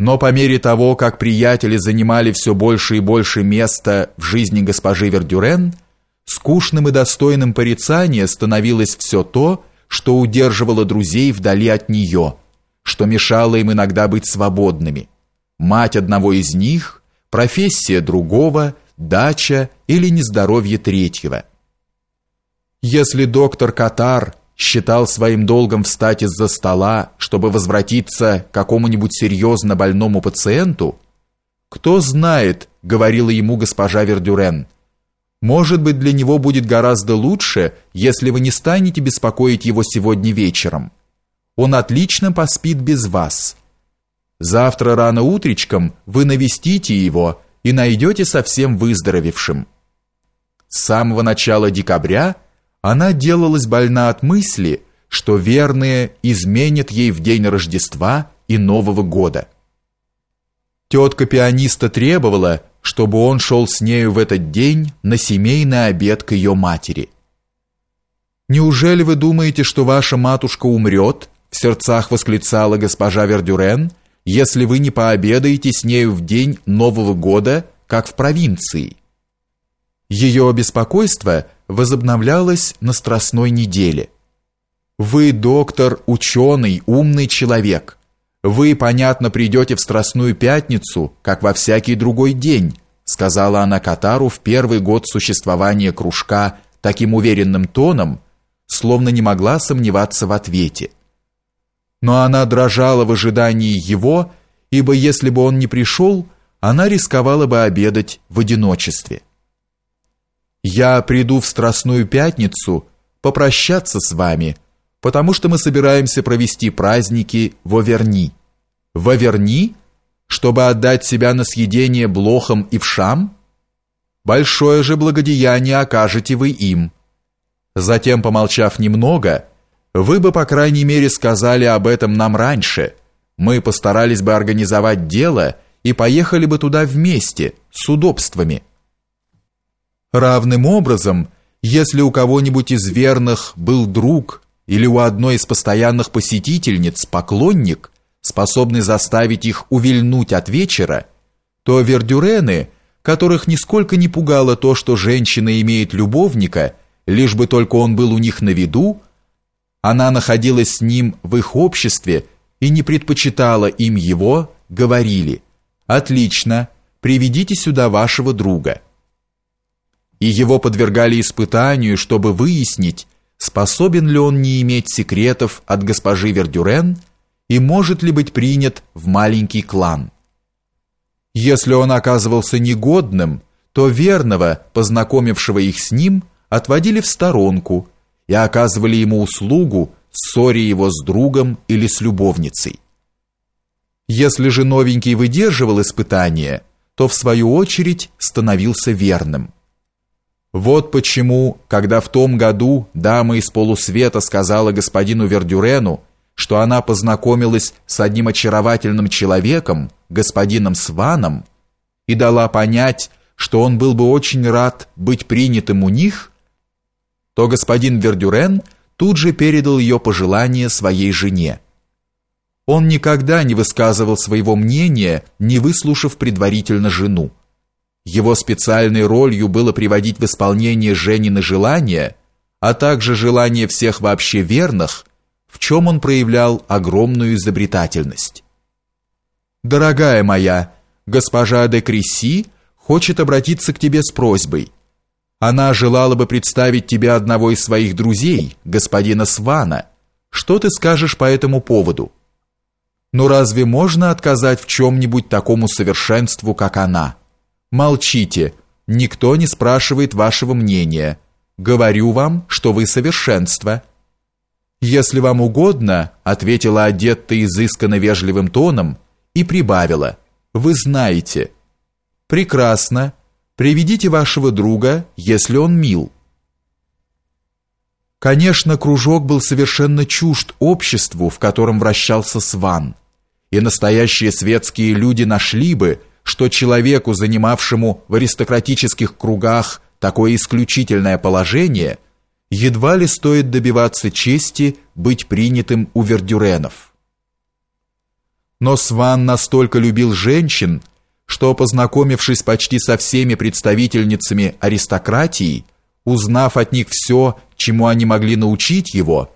Но по мере того, как приятели занимали все больше и больше места в жизни госпожи Вердюрен, скучным и достойным порицания становилось все то, что удерживало друзей вдали от нее, что мешало им иногда быть свободными. Мать одного из них, профессия другого, дача или нездоровье третьего. Если доктор Катар считал своим долгом встать из-за стола, чтобы возвратиться к какому-нибудь серьезно больному пациенту, кто знает, говорила ему госпожа Вердюрен. Может быть, для него будет гораздо лучше, если вы не станете беспокоить его сегодня вечером. Он отлично поспит без вас. Завтра рано утречком вы навестите его и найдете совсем выздоровевшим. С самого начала декабря она делалась больна от мысли, что верные изменят ей в день Рождества и Нового года. Тетка пианиста требовала, чтобы он шел с нею в этот день на семейный обед к ее матери. «Неужели вы думаете, что ваша матушка умрет?» в сердцах восклицала госпожа Вердюрен, «если вы не пообедаете с нею в день Нового года, как в провинции?» Ее беспокойство возобновлялось на Страстной неделе. Вы, доктор, ученый, умный человек. Вы, понятно, придете в Страстную пятницу, как во всякий другой день, сказала она Катару в первый год существования кружка таким уверенным тоном, словно не могла сомневаться в ответе. Но она дрожала в ожидании его, ибо если бы он не пришел, она рисковала бы обедать в одиночестве. Я приду в Страстную пятницу попрощаться с вами, потому что мы собираемся провести праздники в Оверни. В Оверни, чтобы отдать себя на съедение блохам и вшам? Большое же благодеяние окажете вы им. Затем, помолчав немного, вы бы, по крайней мере, сказали об этом нам раньше. Мы постарались бы организовать дело и поехали бы туда вместе, с удобствами. Равным образом, если у кого-нибудь из верных был друг или у одной из постоянных посетительниц поклонник, способный заставить их увильнуть от вечера, то вердюрены, которых нисколько не пугало то, что женщина имеет любовника, лишь бы только он был у них на виду, она находилась с ним в их обществе и не предпочитала им его, говорили «Отлично, приведите сюда вашего друга» и его подвергали испытанию, чтобы выяснить, способен ли он не иметь секретов от госпожи Вердюрен и может ли быть принят в маленький клан. Если он оказывался негодным, то верного, познакомившего их с ним, отводили в сторонку и оказывали ему услугу, ссоре его с другом или с любовницей. Если же новенький выдерживал испытание, то в свою очередь становился верным. Вот почему, когда в том году дама из полусвета сказала господину Вердюрену, что она познакомилась с одним очаровательным человеком, господином Сваном, и дала понять, что он был бы очень рад быть принятым у них, то господин Вердюрен тут же передал ее пожелание своей жене. Он никогда не высказывал своего мнения, не выслушав предварительно жену. Его специальной ролью было приводить в исполнение Женины желания, а также желания всех вообще верных, в чем он проявлял огромную изобретательность. «Дорогая моя, госпожа де Креси хочет обратиться к тебе с просьбой. Она желала бы представить тебе одного из своих друзей, господина Свана. Что ты скажешь по этому поводу?» Но разве можно отказать в чем-нибудь такому совершенству, как она?» Молчите, никто не спрашивает вашего мнения. Говорю вам, что вы совершенство. Если вам угодно, ответила одетта изысканно вежливым тоном и прибавила: Вы знаете. Прекрасно. Приведите вашего друга, если он мил. Конечно, кружок был совершенно чужд обществу, в котором вращался Сван. И настоящие светские люди нашли бы, что человеку, занимавшему в аристократических кругах такое исключительное положение, едва ли стоит добиваться чести быть принятым у вердюренов. Но Сван настолько любил женщин, что, познакомившись почти со всеми представительницами аристократии, узнав от них все, чему они могли научить его,